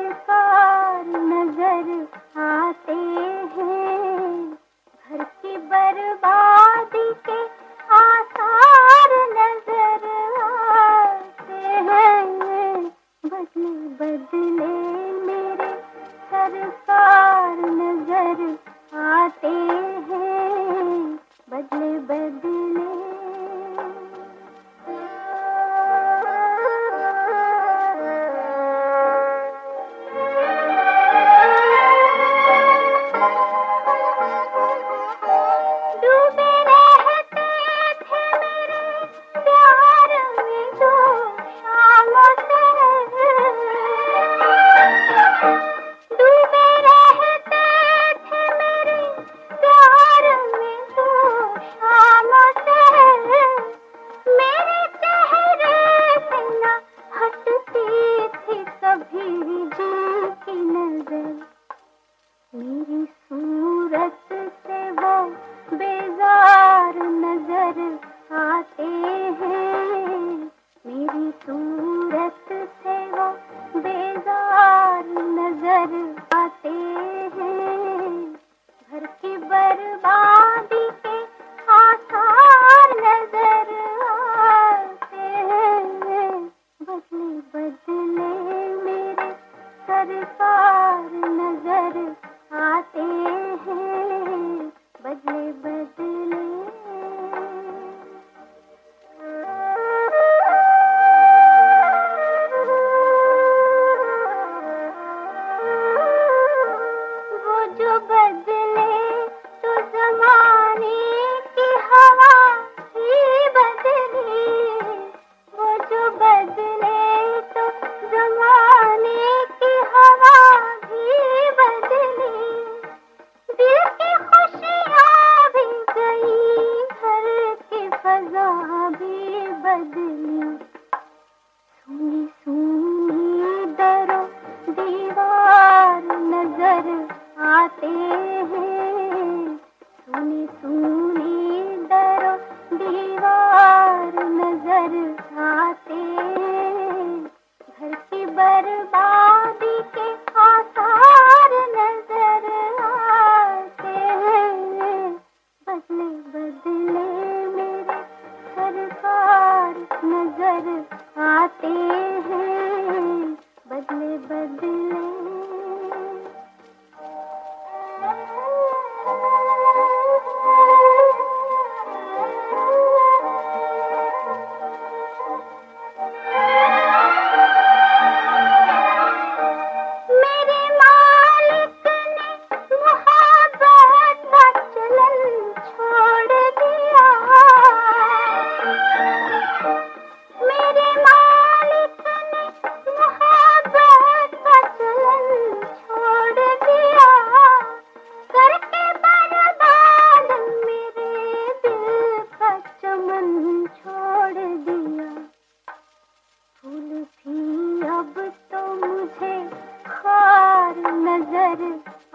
सरकार नज़र आते हैं। घर की बर्बादी के आसार नज़र आते हैं। बदले बदले मेरे सरकार कर हैं। घर की बर्बाद Jubadi. तुमने दीवार नज़र आते। घर की बर्बाद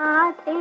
ஆசை